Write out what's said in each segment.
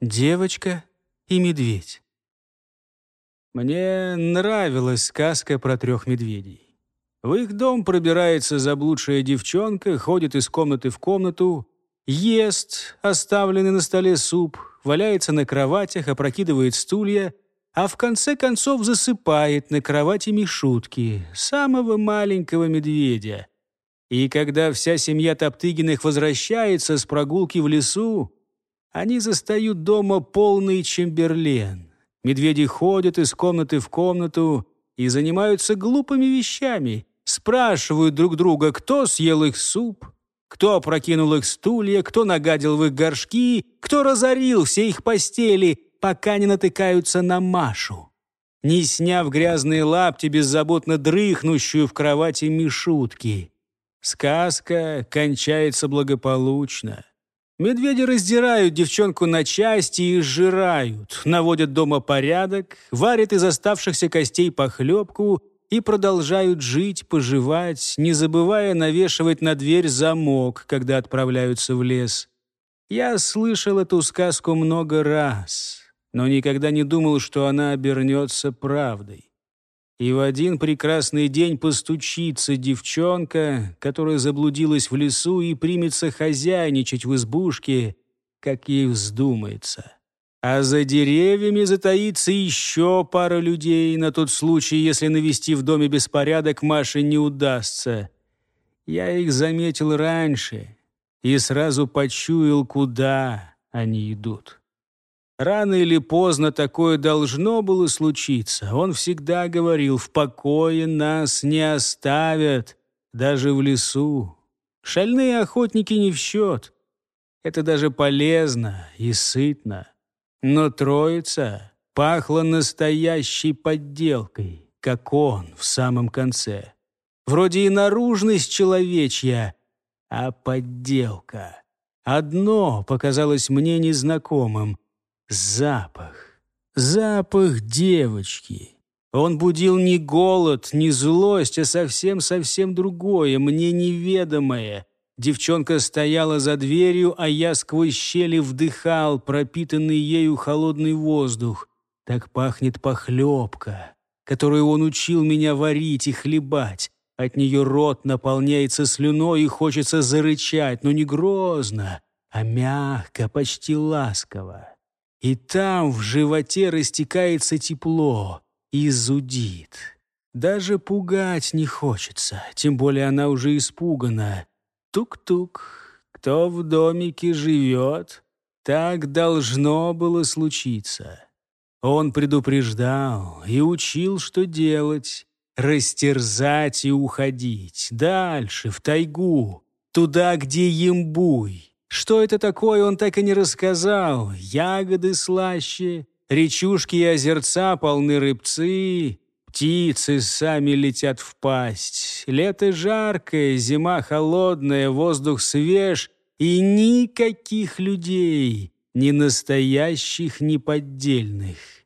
Девочка и медведь. Мне нравилась сказка про трех медведей. В их дом пробирается заблудшая девчонка, ходит из комнаты в комнату, ест оставленный на столе суп, валяется на кроватях, опрокидывает стулья, а в конце концов засыпает на кровати Мишутки, самого маленького медведя. И когда вся семья Топтыгиных возвращается с прогулки в лесу, они застают дома полный чемберлен. Медведи ходят из комнаты в комнату и занимаются глупыми вещами. Спрашивают друг друга, кто съел их суп, кто опрокинул их стулья, кто нагадил в их горшки, кто разорил все их постели, пока не натыкаются на Машу. Не сняв грязные лапти, беззаботно дрыхнущую в кровати Мишутки. Сказка кончается благополучно. Медведи раздирают девчонку на части и сжирают, наводят дома порядок, варят из оставшихся костей похлебку и продолжают жить, поживать, не забывая навешивать на дверь замок, когда отправляются в лес. Я слышал эту сказку много раз, но никогда не думал, что она обернется правдой. И в один прекрасный день постучится девчонка, которая заблудилась в лесу и примется хозяйничать в избушке, как ей вздумается. А за деревьями затаится еще пара людей на тот случай, если навести в доме беспорядок Маше не удастся. Я их заметил раньше и сразу почуял, куда они идут. Рано или поздно такое должно было случиться. Он всегда говорил, в покое нас не оставят, даже в лесу. Шальные охотники не в счет. Это даже полезно и сытно. Но троица пахла настоящей подделкой, как он в самом конце. Вроде и наружность человечья, а подделка. Одно показалось мне незнакомым — Запах. Запах девочки. Он будил не голод, не злость, а совсем-совсем другое, мне неведомое. Девчонка стояла за дверью, а я сквозь щели вдыхал пропитанный ею холодный воздух. Так пахнет похлебка, которую он учил меня варить и хлебать. От нее рот наполняется слюной и хочется зарычать, но не грозно, а мягко, почти ласково. И там в животе растекается тепло и зудит. Даже пугать не хочется, тем более она уже испугана. Тук-тук, кто в домике живет? Так должно было случиться. Он предупреждал и учил, что делать. Растерзать и уходить. Дальше, в тайгу, туда, где ембуй. Что это такое, он так и не рассказал. Ягоды слаще, речушки и озерца полны рыбцы, птицы сами летят в пасть. Лето жаркое, зима холодная, воздух свеж, и никаких людей, ни настоящих, ни поддельных.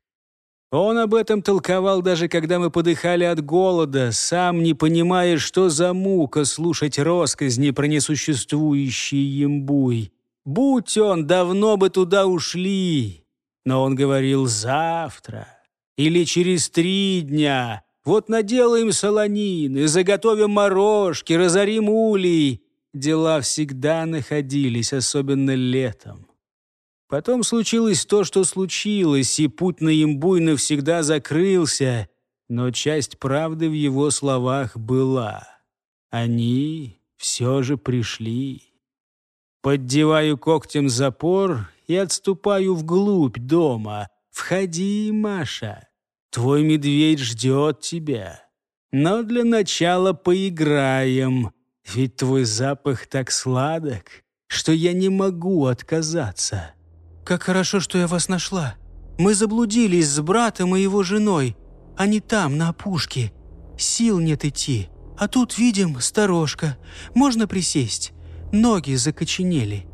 Он об этом толковал даже когда мы подыхали от голода, сам не понимая, что за мука слушать росказни про несуществующий ембуй. Будь он, давно бы туда ушли. Но он говорил «завтра» или «через три дня». Вот наделаем солонины, заготовим морожки, разорим улей. Дела всегда находились, особенно летом. Потом случилось то, что случилось, и путь на имбуй навсегда закрылся, но часть правды в его словах была. Они все же пришли. Поддеваю когтем запор и отступаю вглубь дома. «Входи, Маша, твой медведь ждет тебя. Но для начала поиграем, ведь твой запах так сладок, что я не могу отказаться». «Как хорошо, что я вас нашла. Мы заблудились с братом и его женой. Они там, на опушке. Сил нет идти. А тут видим сторожка. Можно присесть. Ноги закоченели.